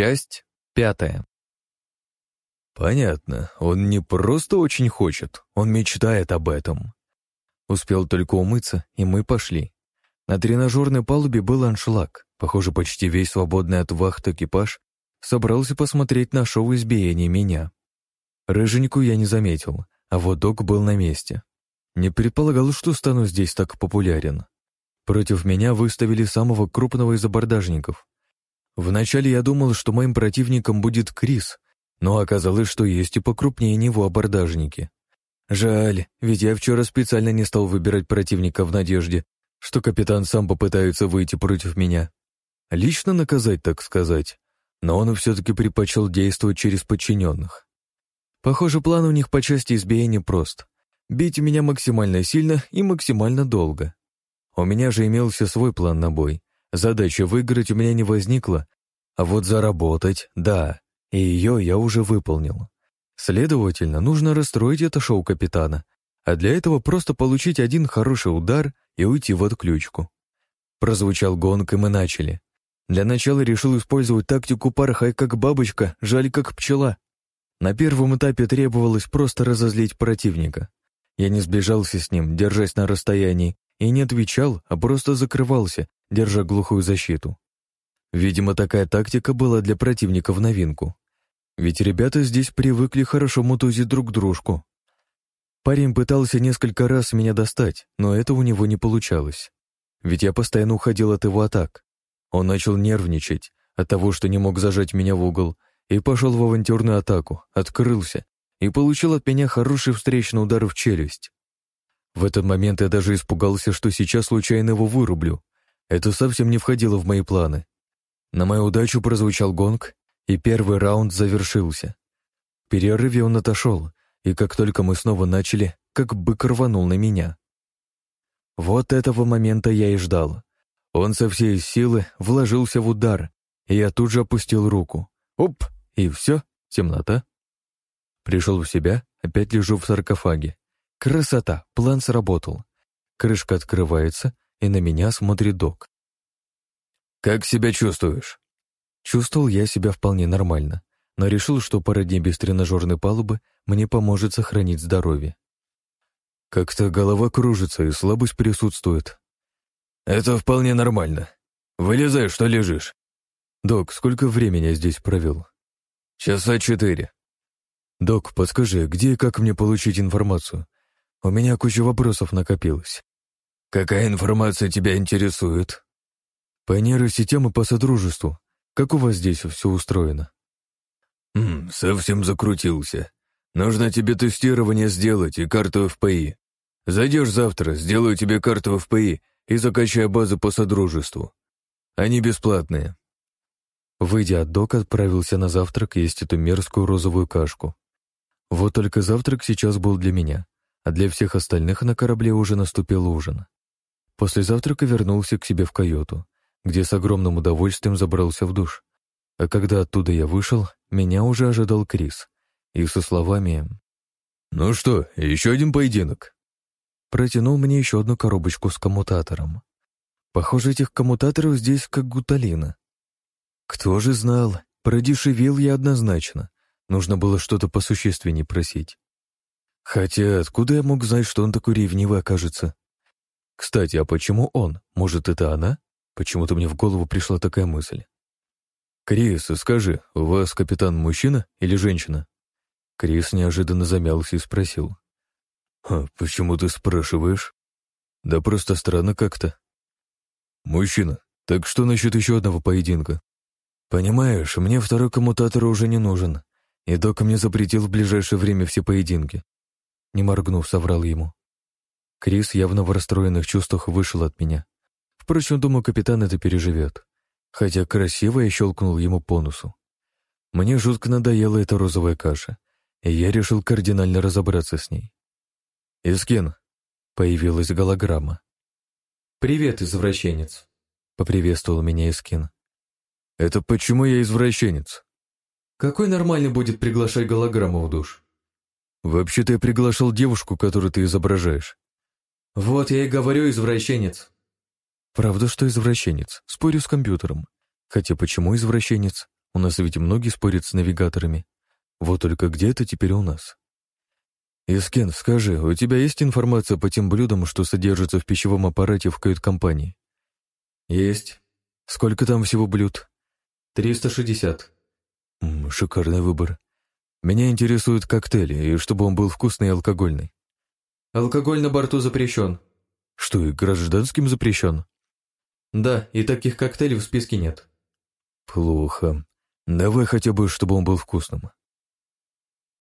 Часть пятая. Понятно, он не просто очень хочет, он мечтает об этом. Успел только умыться, и мы пошли. На тренажерной палубе был аншлаг. Похоже, почти весь свободный от вахт экипаж собрался посмотреть на шоу избиения меня. Рыженьку я не заметил, а вот док был на месте. Не предполагал, что стану здесь так популярен. Против меня выставили самого крупного из абордажников. Вначале я думал, что моим противником будет Крис, но оказалось, что есть и покрупнее него абордажники. Жаль, ведь я вчера специально не стал выбирать противника в надежде, что капитан сам попытается выйти против меня. Лично наказать, так сказать. Но он все-таки предпочел действовать через подчиненных. Похоже, план у них по части избиения прост. Бить меня максимально сильно и максимально долго. У меня же имелся свой план на бой. Задача выиграть у меня не возникла, а вот заработать — да, и ее я уже выполнил. Следовательно, нужно расстроить это шоу капитана, а для этого просто получить один хороший удар и уйти в отключку. Прозвучал гонг, и мы начали. Для начала решил использовать тактику «порхай как бабочка, жаль как пчела». На первом этапе требовалось просто разозлить противника. Я не сближался с ним, держась на расстоянии, и не отвечал, а просто закрывался, держа глухую защиту. Видимо, такая тактика была для противника в новинку. Ведь ребята здесь привыкли хорошо мутузить друг дружку. Парень пытался несколько раз меня достать, но это у него не получалось. Ведь я постоянно уходил от его атак. Он начал нервничать от того, что не мог зажать меня в угол, и пошел в авантюрную атаку, открылся и получил от меня хороший встречный удар в челюсть. В этот момент я даже испугался, что сейчас случайно его вырублю. Это совсем не входило в мои планы. На мою удачу прозвучал гонг, и первый раунд завершился. В перерыве он отошел, и как только мы снова начали, как бык рванул на меня. Вот этого момента я и ждал. Он со всей силы вложился в удар, и я тут же опустил руку. Оп! И все, темнота. Пришел в себя, опять лежу в саркофаге. Красота, план сработал. Крышка открывается, и на меня смотрит док. «Как себя чувствуешь?» Чувствовал я себя вполне нормально, но решил, что пара дней без тренажерной палубы мне поможет сохранить здоровье. Как-то голова кружится и слабость присутствует. «Это вполне нормально. Вылезай, что лежишь». «Док, сколько времени я здесь провел?» «Часа четыре». «Док, подскажи, где и как мне получить информацию? У меня куча вопросов накопилось. Какая информация тебя интересует? По нейросетям и по содружеству. Как у вас здесь все устроено? Хм, совсем закрутился. Нужно тебе тестирование сделать и карту ФПИ. Зайдешь завтра, сделаю тебе карту ФПИ и закачай базы по содружеству. Они бесплатные. Выйдя от дока, отправился на завтрак есть эту мерзкую розовую кашку. Вот только завтрак сейчас был для меня а для всех остальных на корабле уже наступил ужин. После завтрака вернулся к себе в каюту, где с огромным удовольствием забрался в душ. А когда оттуда я вышел, меня уже ожидал Крис. И со словами «Ну что, еще один поединок?» Протянул мне еще одну коробочку с коммутатором. Похоже, этих коммутаторов здесь как гуталина. Кто же знал, продешевил я однозначно. Нужно было что-то посущественнее просить. Хотя откуда я мог знать, что он такой ревнивый окажется? Кстати, а почему он? Может, это она? Почему-то мне в голову пришла такая мысль. «Крис, скажи, у вас капитан мужчина или женщина?» Крис неожиданно замялся и спросил. «А почему ты спрашиваешь?» «Да просто странно как-то». «Мужчина, так что насчет еще одного поединка?» «Понимаешь, мне второй коммутатор уже не нужен, и док мне запретил в ближайшее время все поединки не моргнув, соврал ему. Крис явно в расстроенных чувствах вышел от меня. Впрочем, думаю, капитан это переживет. Хотя красиво я щелкнул ему по носу. Мне жутко надоела эта розовая каша, и я решил кардинально разобраться с ней. «Искин!» — появилась голограмма. «Привет, извращенец!» — поприветствовал меня Искин. «Это почему я извращенец?» «Какой нормальный будет приглашать голограмму в душ?» «Вообще-то я приглашал девушку, которую ты изображаешь». «Вот я и говорю, извращенец». «Правда, что извращенец? Спорю с компьютером. Хотя почему извращенец? У нас ведь многие спорят с навигаторами. Вот только где это теперь у нас? Искен, скажи, у тебя есть информация по тем блюдам, что содержатся в пищевом аппарате в кают-компании? Есть. Сколько там всего блюд? 360. М, шикарный выбор. Меня интересуют коктейли, и чтобы он был вкусный и алкогольный. Алкоголь на борту запрещен. Что, и гражданским запрещен? Да, и таких коктейлей в списке нет. Плохо. Давай хотя бы, чтобы он был вкусным.